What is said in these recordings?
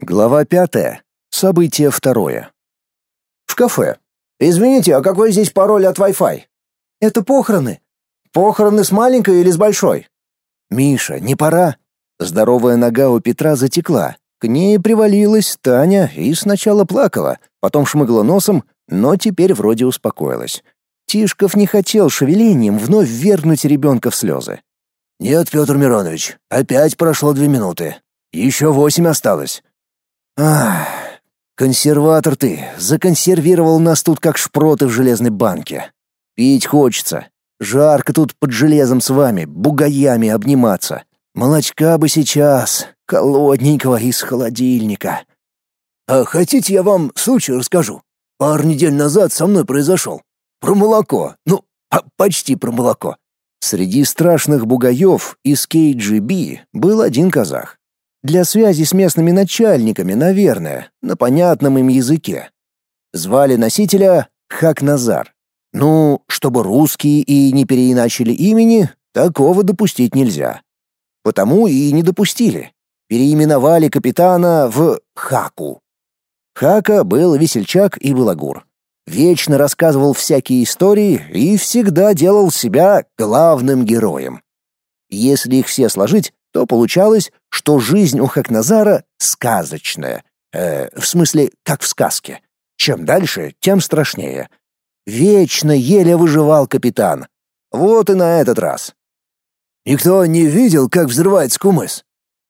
Глава пятая. Событие второе. В кафе. Извините, а какой здесь пароль от Wi-Fi? Это похороны. Похороны с маленькой или с большой? Миша, не пора. Здоровая нога у Петра затекла. К ней привалилась Таня и сначала плакала, потом шмыгла носом, но теперь вроде успокоилась. Тишков не хотел шевелением вновь вернуть ребенка в слезы. «Нет, Петр Миронович, опять прошло две минуты. Еще восемь осталось. Ах, консерватор ты, законсервировал нас тут как шпроты в железной банке. Пить хочется. Жарко тут под железом с вами, бугаями обниматься. Молочка бы сейчас, холодненького из холодильника. А хотите, я вам случай расскажу? Пару недель назад со мной произошел. Про молоко. Ну, а почти про молоко. Среди страшных бугаев из KGB был один казах. Для связи с местными начальниками, наверное, на понятном им языке. Звали носителя Хакназар. Ну, чтобы русские и не переиначили имени, такого допустить нельзя. Потому и не допустили. Переименовали капитана в Хаку. Хака был весельчак и балагур. Вечно рассказывал всякие истории и всегда делал себя главным героем. Если их все сложить, то получалось, что жизнь у Хакназара сказочная. Э, в смысле, как в сказке. Чем дальше, тем страшнее. Вечно еле выживал капитан. Вот и на этот раз. Никто не видел, как взрывается кумыс?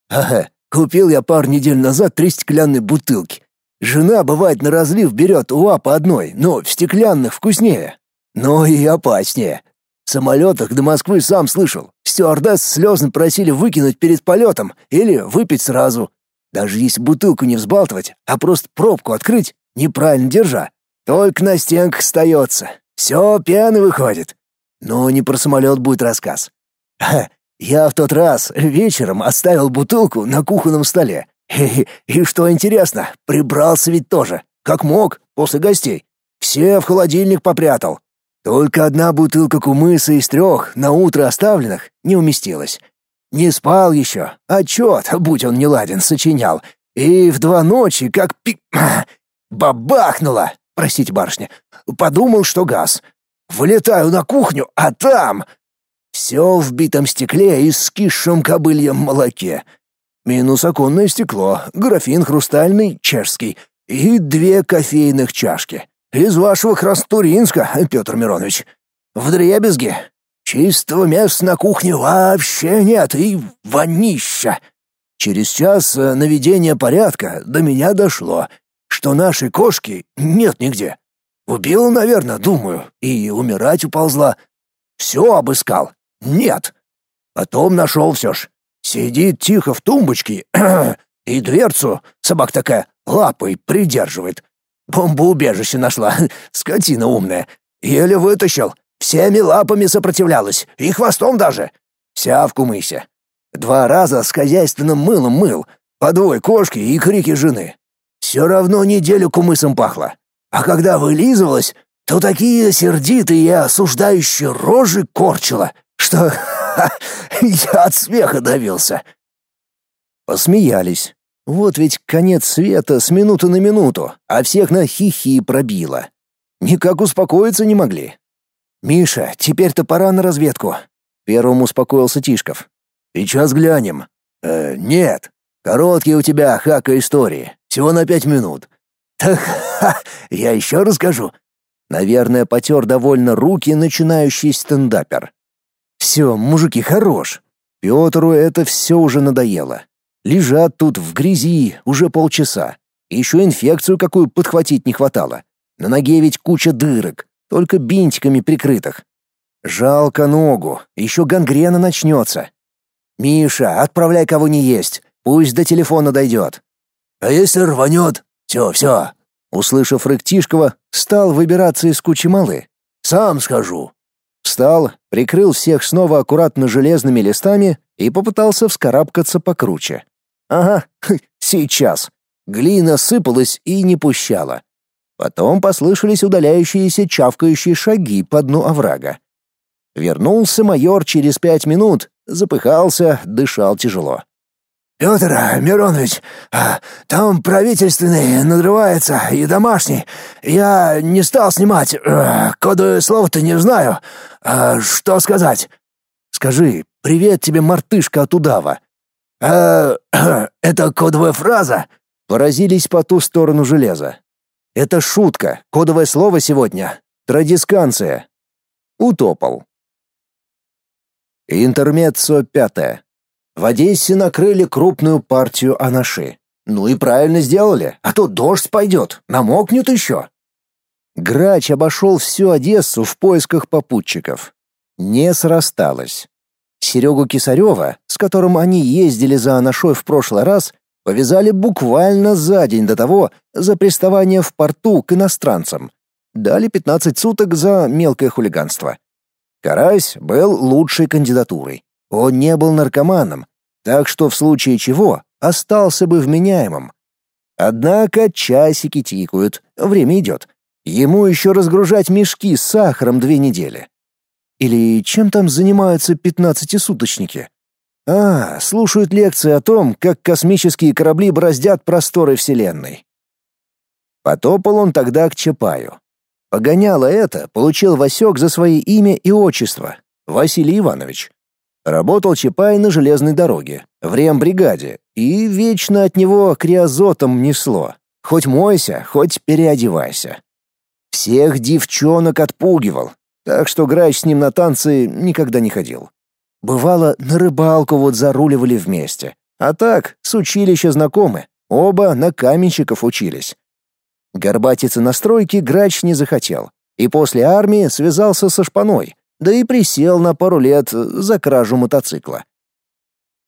Ага, купил я пару недель назад три стеклянные бутылки. Жена, бывает, на разлив берет уа по одной, но в стеклянных вкуснее. Но и опаснее. Самолетах до Москвы сам слышал. Стюардесс слезно просили выкинуть перед полетом или выпить сразу. Даже если бутылку не взбалтывать, а просто пробку открыть, неправильно держа, только на стенках остается. Все пены выходит. Но не про самолет будет рассказ. Я в тот раз вечером оставил бутылку на кухонном столе. И, и что интересно, прибрался ведь тоже, как мог, после гостей. Все в холодильник попрятал. Только одна бутылка кумыса из трех на утро оставленных не уместилась. Не спал еще, отчет, будь он неладен, сочинял. И в два ночи, как пи... бабахнуло, простите, барышня, подумал, что газ. Вылетаю на кухню, а там... Все в битом стекле и скисшем кобыльем молоке. Минус оконное стекло, графин хрустальный, чешский и две кофейных чашки. Из вашего Крастуринска, Петр Миронович. В дребезге. Чистого места на кухне вообще нет, и вонища. Через час э, наведения порядка до меня дошло, что нашей кошки нет нигде. Убила, наверное, думаю, и умирать уползла. Все обыскал. Нет. Потом нашел все ж. Сидит тихо в тумбочке и дверцу, собак такая, лапой придерживает. Бомбоубежище нашла, скотина умная. Еле вытащил. Всеми лапами сопротивлялась, и хвостом даже. Вся в кумысе. Два раза с хозяйственным мылом мыл, по двое кошки и крики жены. Все равно неделю кумысом пахло. А когда вылизывалась, то такие сердитые и осуждающие рожи корчила, что я от смеха давился. Посмеялись. Вот ведь конец света с минуты на минуту, а всех на хихи пробило. Никак успокоиться не могли. «Миша, теперь-то пора на разведку», — первым успокоился Тишков. «Сейчас глянем». «Э, нет. Короткие у тебя, хака, истории. Всего на пять минут». «Так, ха, я еще расскажу». Наверное, потер довольно руки начинающий стендапер. «Все, мужики, хорош. Петру это все уже надоело. Лежат тут в грязи уже полчаса. Еще инфекцию какую подхватить не хватало. На ноге ведь куча дырок, только бинтиками прикрытых. Жалко ногу, еще гангрена начнется. Миша, отправляй кого не есть, пусть до телефона дойдет. А если рванет? Все, все. Услышав рык Тишкова, стал выбираться из кучи малы. Сам скажу. Встал, прикрыл всех снова аккуратно железными листами и попытался вскарабкаться покруче. Ага, сейчас. Глина сыпалась и не пущала. Потом послышались удаляющиеся чавкающие шаги по дну оврага. Вернулся майор через пять минут, запыхался, дышал тяжело. Петр Миронович, а, там правительственный надрывается и домашний. Я не стал снимать, э, кодовое слово-то не знаю. А что сказать? Скажи, привет тебе, мартышка от удава. А, это кодовая фраза? Поразились по ту сторону железа. Это шутка, кодовое слово сегодня. Традисканция. Утопал. Интермеццо пятое. В Одессе накрыли крупную партию анаши. Ну и правильно сделали, а то дождь пойдет, намокнет еще. Грач обошел всю Одессу в поисках попутчиков. Не срасталось. Серегу Кисарева, с которым они ездили за Анашой в прошлый раз, повязали буквально за день до того за приставание в порту к иностранцам. Дали 15 суток за мелкое хулиганство. Карась был лучшей кандидатурой. Он не был наркоманом, так что в случае чего остался бы вменяемым. Однако часики тикают, время идет. Ему еще разгружать мешки с сахаром две недели. Или чем там занимаются пятнадцатисуточники? А, слушают лекции о том, как космические корабли бороздят просторы Вселенной. Потопал он тогда к Чапаю. Погоняло это получил Васек за свои имя и отчество — Василий Иванович. Работал Чапай на железной дороге, в рембригаде, и вечно от него криозотом несло. Хоть мойся, хоть переодевайся. Всех девчонок отпугивал, так что грач с ним на танцы никогда не ходил. Бывало, на рыбалку вот заруливали вместе. А так, с училища знакомы, оба на каменщиков учились. Горбатиться на стройке грач не захотел, и после армии связался со шпаной, да и присел на пару лет за кражу мотоцикла.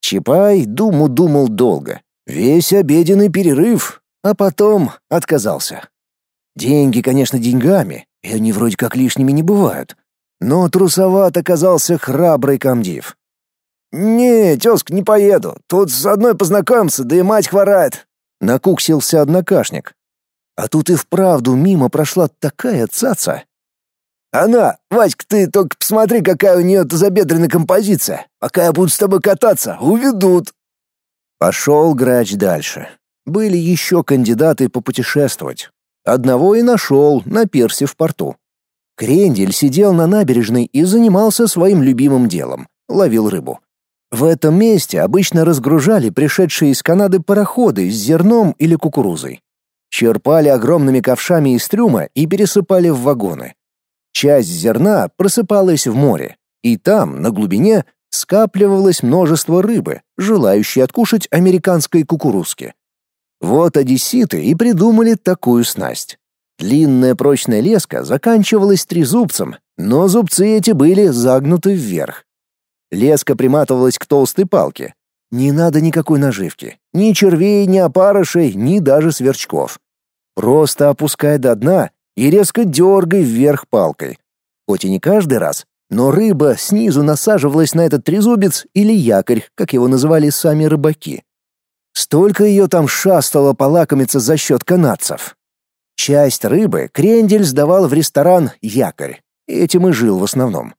Чапай думу думал долго, весь обеденный перерыв, а потом отказался. Деньги, конечно, деньгами, и они вроде как лишними не бывают. Но трусоват оказался храбрый комдив. «Не, тезка, не поеду. Тут с одной познакомиться, да и мать хворает», — накуксился однокашник. А тут и вправду мимо прошла такая цаца, она, Васька, ты только посмотри, какая у нее тазобедренная композиция. Пока я буду с тобой кататься, уведут. Пошел грач дальше. Были еще кандидаты попутешествовать. Одного и нашел на пирсе в порту. Крендель сидел на набережной и занимался своим любимым делом — ловил рыбу. В этом месте обычно разгружали пришедшие из Канады пароходы с зерном или кукурузой. Черпали огромными ковшами из трюма и пересыпали в вагоны. Часть зерна просыпалась в море, и там, на глубине, скапливалось множество рыбы, желающей откушать американской кукурузки. Вот одесситы и придумали такую снасть. Длинная прочная леска заканчивалась трезубцем, но зубцы эти были загнуты вверх. Леска приматывалась к толстой палке. Не надо никакой наживки. Ни червей, ни опарышей, ни даже сверчков. Просто опускай до дна и резко дергай вверх палкой. Хоть и не каждый раз, но рыба снизу насаживалась на этот трезубец или якорь, как его называли сами рыбаки. Столько ее там шастало полакомиться за счет канадцев. Часть рыбы Крендель сдавал в ресторан «Якорь». Этим и жил в основном.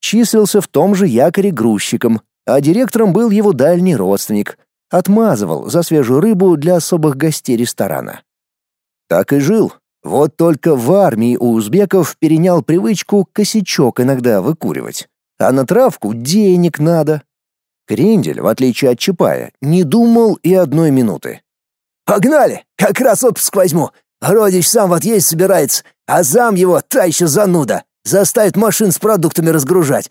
Числился в том же якоре грузчиком, а директором был его дальний родственник. Отмазывал за свежую рыбу для особых гостей ресторана. Так и жил, вот только в армии у узбеков перенял привычку косячок иногда выкуривать. А на травку денег надо. Крендель, в отличие от Чапая, не думал и одной минуты. «Погнали! Как раз отпуск возьму. Родич сам в отъезд собирается, а зам его та еще зануда. Заставит машин с продуктами разгружать».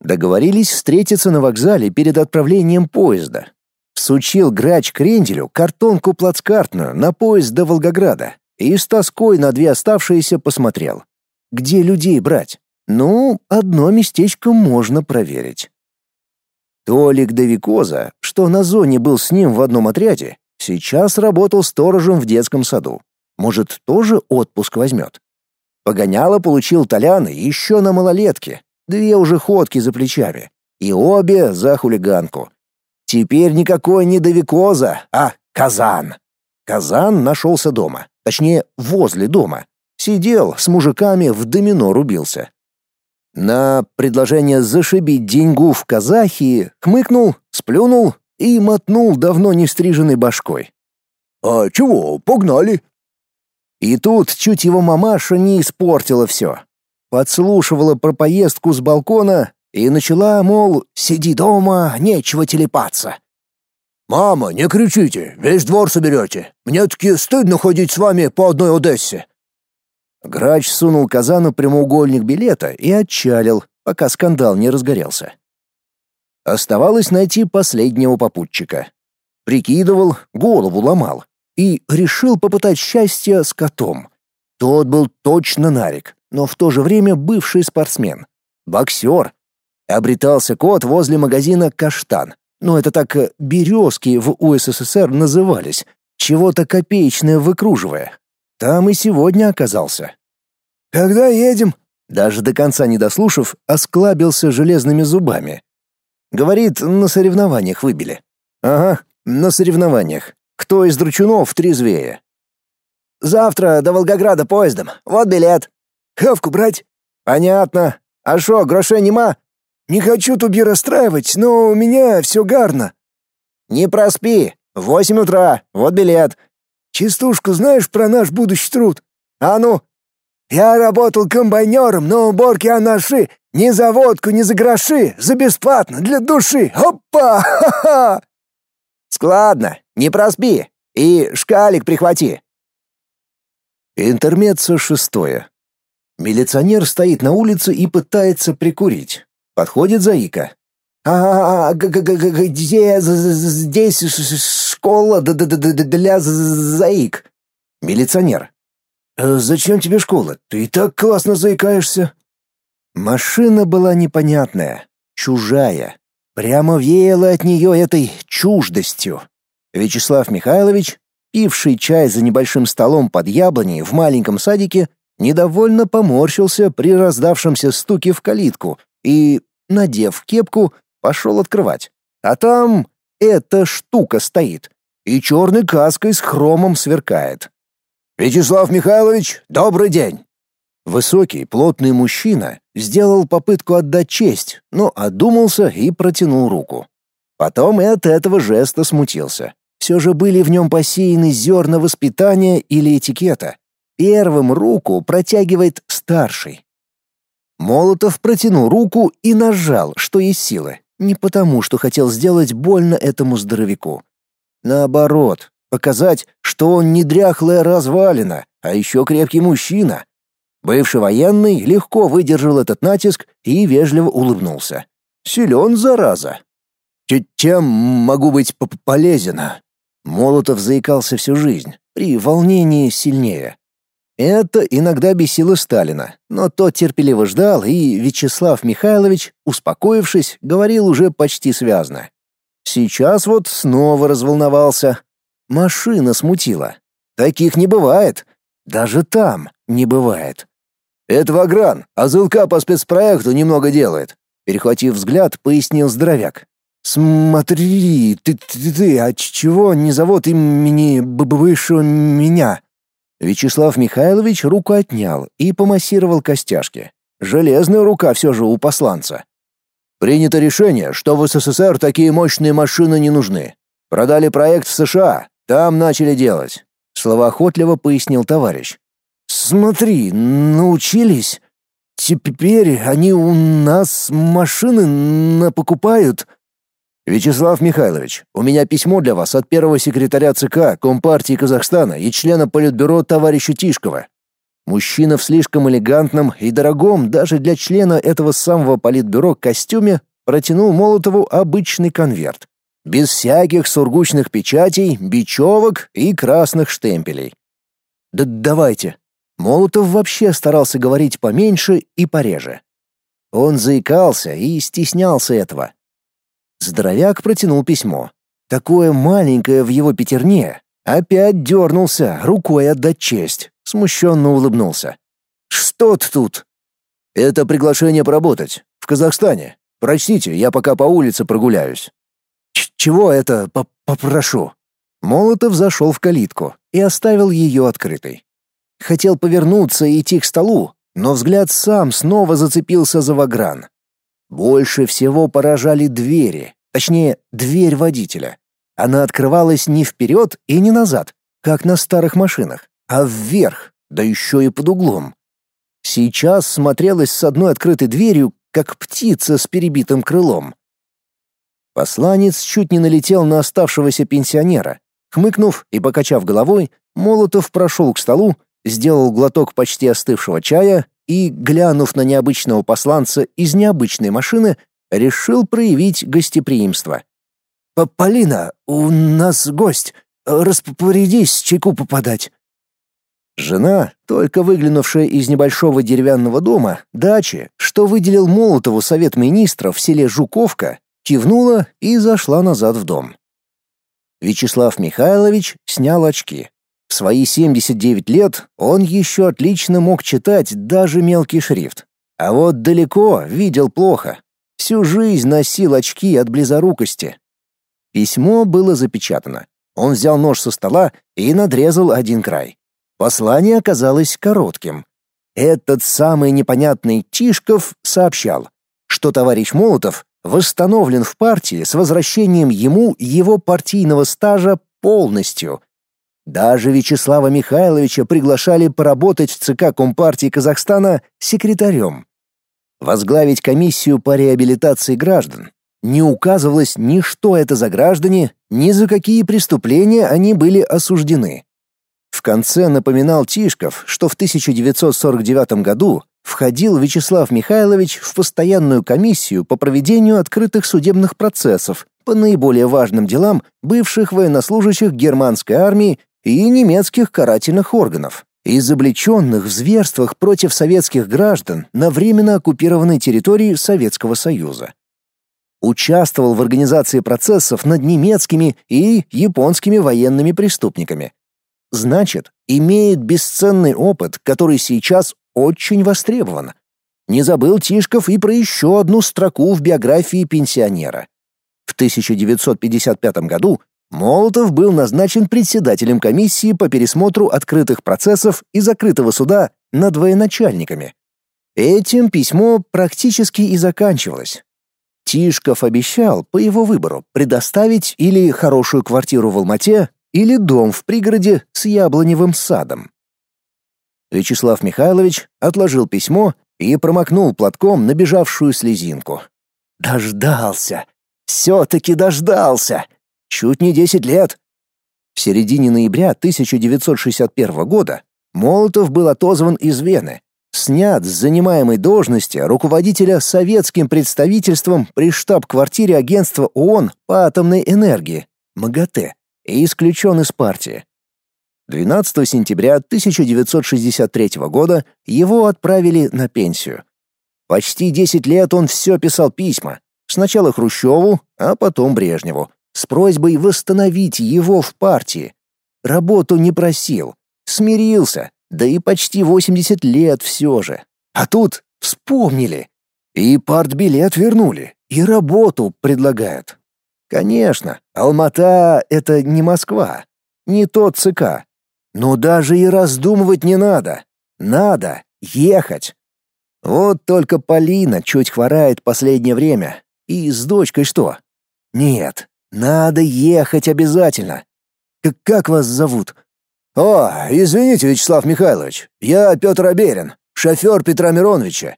Договорились встретиться на вокзале перед отправлением поезда. Всучил грач Кренделю картонку плацкартную на поезд до Волгограда и с тоской на две оставшиеся посмотрел. Где людей брать? Ну, одно местечко можно проверить. Толик Давикоза, что на зоне был с ним в одном отряде, сейчас работал сторожем в детском саду. Может, тоже отпуск возьмет? Погоняло получил Толяны еще на малолетке, две уже ходки за плечами, и обе за хулиганку. Теперь никакой не Давикоза, а Казан. Казан нашелся дома. Точнее, возле дома. Сидел с мужиками в домино рубился. На предложение зашибить деньгу в казахи хмыкнул, сплюнул и мотнул давно не стриженной башкой. «А чего, погнали?» И тут чуть его мамаша не испортила все. Подслушивала про поездку с балкона и начала, мол, «Сиди дома, нечего телепаться». «Мама, не кричите, весь двор соберете. Мне таки стыдно ходить с вами по одной Одессе». Грач сунул Казану прямоугольник билета и отчалил, пока скандал не разгорелся. Оставалось найти последнего попутчика. Прикидывал, голову ломал и решил попытать счастье с котом. Тот был точно нарик, но в то же время бывший спортсмен. Боксер. Обретался кот возле магазина «Каштан». Ну, это так э, березки в УССР назывались, чего-то копеечное выкруживая. Там и сегодня оказался. «Когда едем?» Даже до конца не дослушав, осклабился железными зубами. Говорит, на соревнованиях выбили. Ага, на соревнованиях. Кто из дручунов трезвее? Завтра до Волгограда поездом. Вот билет. Хавку брать? Понятно. А шо, грошей нема? Не хочу туби расстраивать, но у меня все гарно. Не проспи. Восемь утра. Вот билет. Частушку знаешь про наш будущий труд? А ну. Я работал комбайнером на уборке анаши. Ни за водку, ни за гроши. За бесплатно, для души. Опа! Ха-ха! Складно. Не проспи. И шкалик прихвати. Интермеццо шестое. Милиционер стоит на улице и пытается прикурить. Подходит Заика. «А, -а, -а где здесь школа для заик?» Милиционер. «Э, «Зачем тебе школа? Ты и так классно заикаешься». Машина была непонятная, чужая. Прямо веяло от нее этой чуждостью. Вячеслав Михайлович, пивший чай за небольшим столом под яблоней в маленьком садике, недовольно поморщился при раздавшемся стуке в калитку и, надев кепку, пошел открывать. А там эта штука стоит, и черной каской с хромом сверкает. «Вячеслав Михайлович, добрый день!» Высокий, плотный мужчина сделал попытку отдать честь, но одумался и протянул руку. Потом и от этого жеста смутился. Все же были в нем посеяны зерна воспитания или этикета. Первым руку протягивает старший. Молотов протянул руку и нажал, что есть силы. Не потому, что хотел сделать больно этому здоровяку. Наоборот, показать, что он не дряхлая развалина, а еще крепкий мужчина. Бывший военный легко выдержал этот натиск и вежливо улыбнулся. Силен, зараза. «Чем могу быть полезен?» Молотов заикался всю жизнь, при волнении сильнее. Это иногда бесило Сталина, но тот терпеливо ждал, и Вячеслав Михайлович, успокоившись, говорил уже почти связно. Сейчас вот снова разволновался. Машина смутила. Таких не бывает. Даже там не бывает. Это Вагран, а Зылка по спецпроекту немного делает. Перехватив взгляд, пояснил здоровяк. «Смотри, ты, ты, ты, а чего не зовут имени бывшего меня?» Вячеслав Михайлович руку отнял и помассировал костяшки. Железная рука все же у посланца. «Принято решение, что в СССР такие мощные машины не нужны. Продали проект в США, там начали делать», — словоохотливо пояснил товарищ. Смотри, научились. Теперь они у нас машины покупают. Вячеслав Михайлович, у меня письмо для вас от первого секретаря ЦК Компартии Казахстана и члена Политбюро товарища Тишкова. Мужчина в слишком элегантном и дорогом даже для члена этого самого Политбюро костюме протянул Молотову обычный конверт. Без всяких сургучных печатей, бечевок и красных штемпелей. «Да давайте», Молотов вообще старался говорить поменьше и пореже. Он заикался и стеснялся этого. Здоровяк протянул письмо. Такое маленькое в его пятерне. Опять дернулся, рукой отдать честь. Смущенно улыбнулся. «Что ты тут?» «Это приглашение поработать. В Казахстане. Прочтите, я пока по улице прогуляюсь». Ч «Чего это попрошу?» Молотов зашел в калитку и оставил ее открытой. Хотел повернуться и идти к столу, но взгляд сам снова зацепился за Вагран. Больше всего поражали двери, точнее, дверь водителя. Она открывалась не вперед и не назад, как на старых машинах, а вверх, да еще и под углом. Сейчас смотрелась с одной открытой дверью, как птица с перебитым крылом. Посланец чуть не налетел на оставшегося пенсионера. Хмыкнув и покачав головой, Молотов прошел к столу, сделал глоток почти остывшего чая и, глянув на необычного посланца из необычной машины, решил проявить гостеприимство. «Полина, у нас гость. Распорядись чайку попадать». Жена, только выглянувшая из небольшого деревянного дома, дачи, что выделил Молотову совет министров в селе Жуковка, кивнула и зашла назад в дом. Вячеслав Михайлович снял очки. В свои 79 лет он еще отлично мог читать даже мелкий шрифт. А вот далеко видел плохо. Всю жизнь носил очки от близорукости. Письмо было запечатано. Он взял нож со стола и надрезал один край. Послание оказалось коротким. Этот самый непонятный Тишков сообщал, что товарищ Молотов восстановлен в партии с возвращением ему его партийного стажа полностью. Даже Вячеслава Михайловича приглашали поработать в ЦК Компартии Казахстана секретарем. Возглавить комиссию по реабилитации граждан, не указывалось ни что это за граждане, ни за какие преступления они были осуждены. В конце напоминал Тишков, что в 1949 году входил Вячеслав Михайлович в постоянную комиссию по проведению открытых судебных процессов по наиболее важным делам бывших военнослужащих германской армии и немецких карательных органов, изобличенных в зверствах против советских граждан на временно оккупированной территории Советского Союза участвовал в организации процессов над немецкими и японскими военными преступниками. Значит, имеет бесценный опыт, который сейчас очень востребован. Не забыл Тишков и про еще одну строку в биографии пенсионера. В 1955 году Молотов был назначен председателем комиссии по пересмотру открытых процессов и закрытого суда над военачальниками. Этим письмо практически и заканчивалось. Тишков обещал, по его выбору, предоставить или хорошую квартиру в Алмате, или дом в пригороде с яблоневым садом. Вячеслав Михайлович отложил письмо и промокнул платком набежавшую слезинку. Дождался. Все-таки дождался. Чуть не десять лет. В середине ноября 1961 года Молотов был отозван из Вены, снят с занимаемой должности руководителя советским представительством при штаб-квартире агентства ООН по атомной энергии МАГАТЭ и исключен из партии. 12 сентября 1963 года его отправили на пенсию. Почти 10 лет он все писал письма, сначала Хрущеву, а потом Брежневу, с просьбой восстановить его в партии. Работу не просил, смирился, да и почти 80 лет все же. А тут вспомнили. И партбилет вернули, и работу предлагают. Конечно, Алмата — это не Москва, не тот ЦК. Но даже и раздумывать не надо. Надо ехать. Вот только Полина чуть хворает последнее время. И с дочкой что? Нет, надо ехать обязательно. Как, как вас зовут? «О, извините, Вячеслав Михайлович, я Петр Аберин, шофер Петра Мироновича».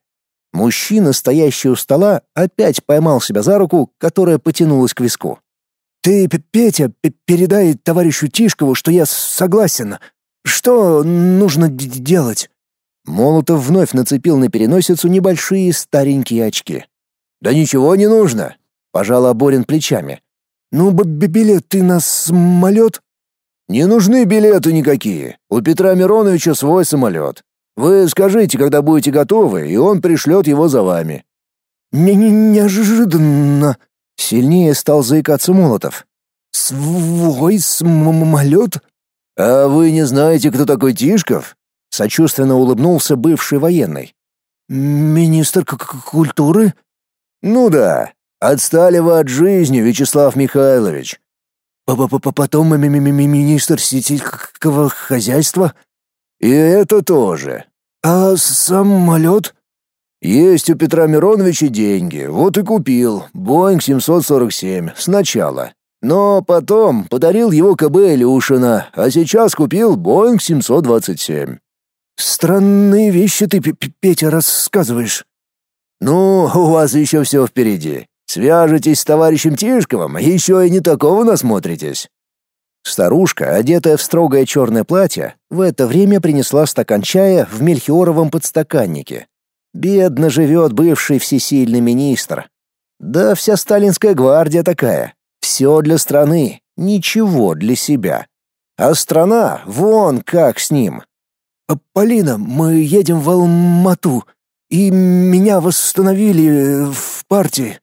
Мужчина, стоящий у стола, опять поймал себя за руку, которая потянулась к виску. «Ты, Петя, передай товарищу Тишкову, что я согласен. Что нужно делать?» Молотов вновь нацепил на переносицу небольшие старенькие очки. «Да ничего не нужно», — пожал Аборин плечами. «Ну, билет ты на самолет?» Не нужны билеты никакие. У Петра Мироновича свой самолет. Вы скажите, когда будете готовы, и он пришлет его за вами. Не -не Неожиданно. Сильнее стал заикаться Молотов. Свой самолет? А вы не знаете, кто такой Тишков? Сочувственно улыбнулся бывший военный. Министр культуры? Ну да. Отстали вы от жизни, Вячеслав Михайлович. Потом министр сельского хозяйства. И это тоже. А самолет? Есть у Петра Мироновича деньги, вот и купил. Боинг 747 сначала. Но потом подарил его КБ Илюшина, а сейчас купил Боинг 727. Странные вещи ты, Петя, рассказываешь. Ну, у вас еще все впереди. Свяжетесь с товарищем Тишковым, еще и не такого насмотритесь. Старушка, одетая в строгое черное платье, в это время принесла стакан чая в мельхиоровом подстаканнике. Бедно живет бывший всесильный министр. Да вся сталинская гвардия такая. Все для страны, ничего для себя. А страна вон как с ним. «Полина, мы едем в Алмату, и меня восстановили в партии.